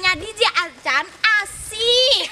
namanya DJ Acan asik